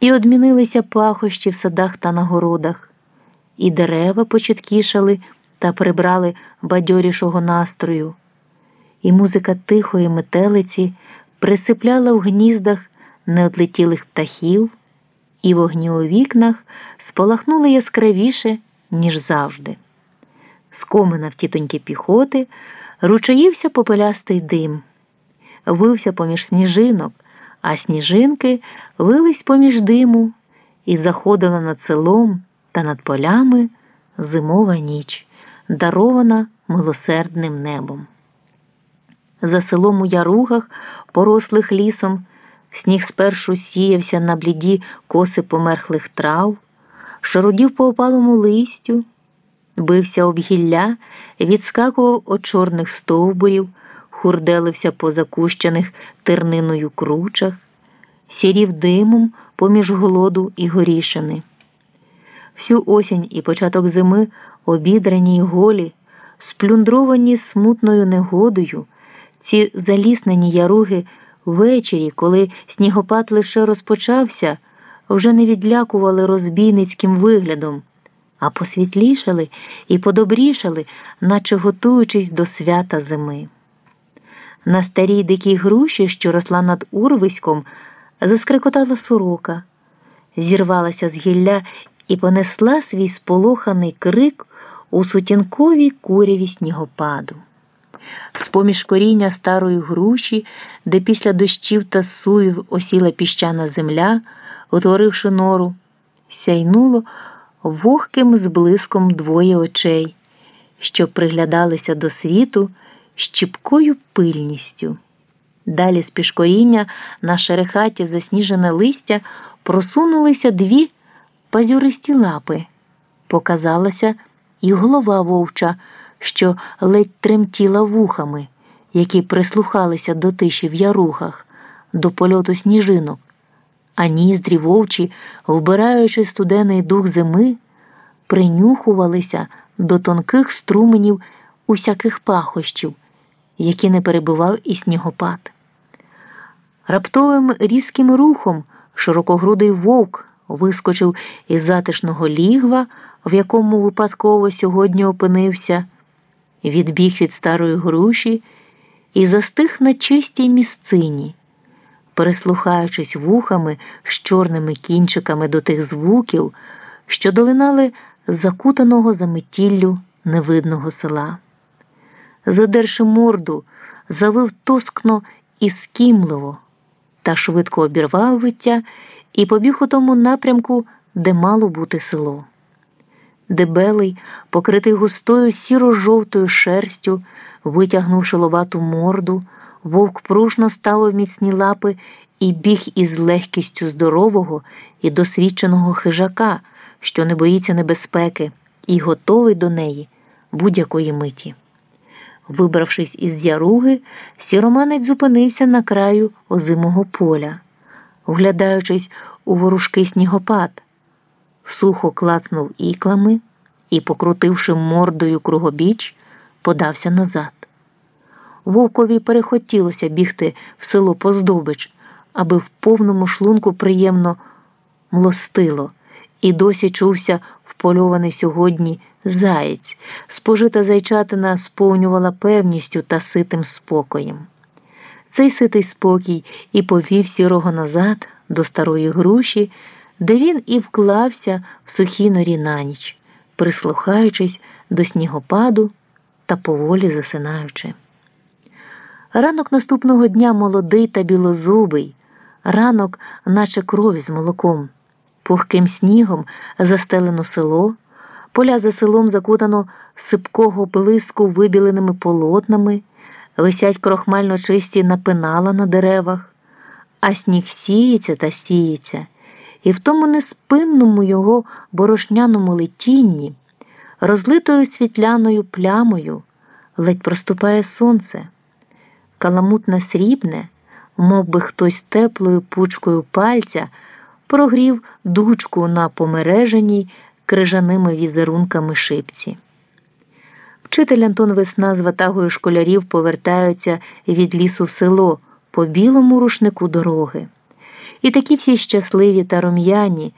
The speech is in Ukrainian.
І одмінилися пахощі в садах та на городах, і дерева почіткішали та прибрали бадьорішого настрою, і музика тихої метелиці присипляла в гніздах неодлетілих птахів, і вогні у вікнах спалахнули яскравіше, ніж завжди. З комина в тітоньки піхоти ручаївся попелястий дим, вився поміж сніжинок, а сніжинки вились поміж диму і заходила над селом та над полями зимова ніч, дарована милосердним небом. За селом у яругах, порослих лісом, сніг спершу сіявся на бліді коси померхлих трав, шарудів по опалому листю, бився об гілля, відскакував от чорних стовбурів, хурделився по закущених терниною кручах, сірів димом поміж голоду і горішини. Всю осінь і початок зими обідрані й голі, сплюндровані смутною негодою, ці заліснені яруги ввечері, коли снігопад лише розпочався, вже не відлякували розбійницьким виглядом, а посвітлішали і подобрішали, наче готуючись до свята зими. На старій дикій груші, що росла над урвиськом, заскрикотала сорока, зірвалася з гілля і понесла свій сполоханий крик у сутінковій куряві снігопаду. З поміж коріння старої груші, де після дощів та суїв осіла піщана земля, утворивши нору, сяйнуло вогким зблиском двоє очей, що приглядалися до світу з чіпкою пильністю. Далі з пішкоріння на шерехаті засніжене листя просунулися дві пазюристі лапи. Показалася і голова вовча, що ледь тремтіла вухами, які прислухалися до тиші в ярухах, до польоту сніжинок, а ніздрі вовчі, вбираючи студений дух зими, принюхувалися до тонких струменів усяких пахощів, які не перебивав і снігопад. Раптовим різким рухом широкогрудий вовк вискочив із затишного лігва, в якому випадково сьогодні опинився, відбіг від старої груші і застиг на чистій місцині, переслухаючись вухами з чорними кінчиками до тих звуків, що долинали закутаного за метіллю невидного села. Задерши морду, завив тоскно і скімливо, та швидко обірвав виття і побіг у тому напрямку, де мало бути село. Дебелий, покритий густою сіро-жовтою шерстю, витягнувши лобату морду, вовк пружно ставив міцні лапи і біг із легкістю здорового і досвідченого хижака, що не боїться небезпеки, і готовий до неї будь-якої миті. Вибравшись із яруги, сіроманець зупинився на краю озимого поля вглядаючись у ворушки снігопад, сухо клацнув іклами і, покрутивши мордою кругобіч, подався назад. Вовкові перехотілося бігти в село Поздобич, аби в повному шлунку приємно млостило, і досі чувся впольований сьогодні заєць, спожита зайчатина сповнювала певністю та ситим спокоєм. Цей ситий спокій і повів сірого назад до старої груші, де він і вклався в сухі норі на ніч, прислухаючись до снігопаду та поволі засинаючи. Ранок наступного дня молодий та білозубий, ранок, наче крові з молоком, пухким снігом застелено село, поля за селом закутано сипкого блиску вибіленими полотнами. Висять крохмально чисті напинала на деревах, а сніг сіється та сіється, і в тому неспинному його борошняному летінні, розлитою світляною плямою, ледь проступає сонце, каламутне срібне, мов би хтось теплою пучкою пальця прогрів дучку на помереженій крижаними візерунками шипці. Вчитель Антон Весна з ватагою школярів повертаються від лісу в село по білому рушнику дороги. і такі всі щасливі та рум'яні.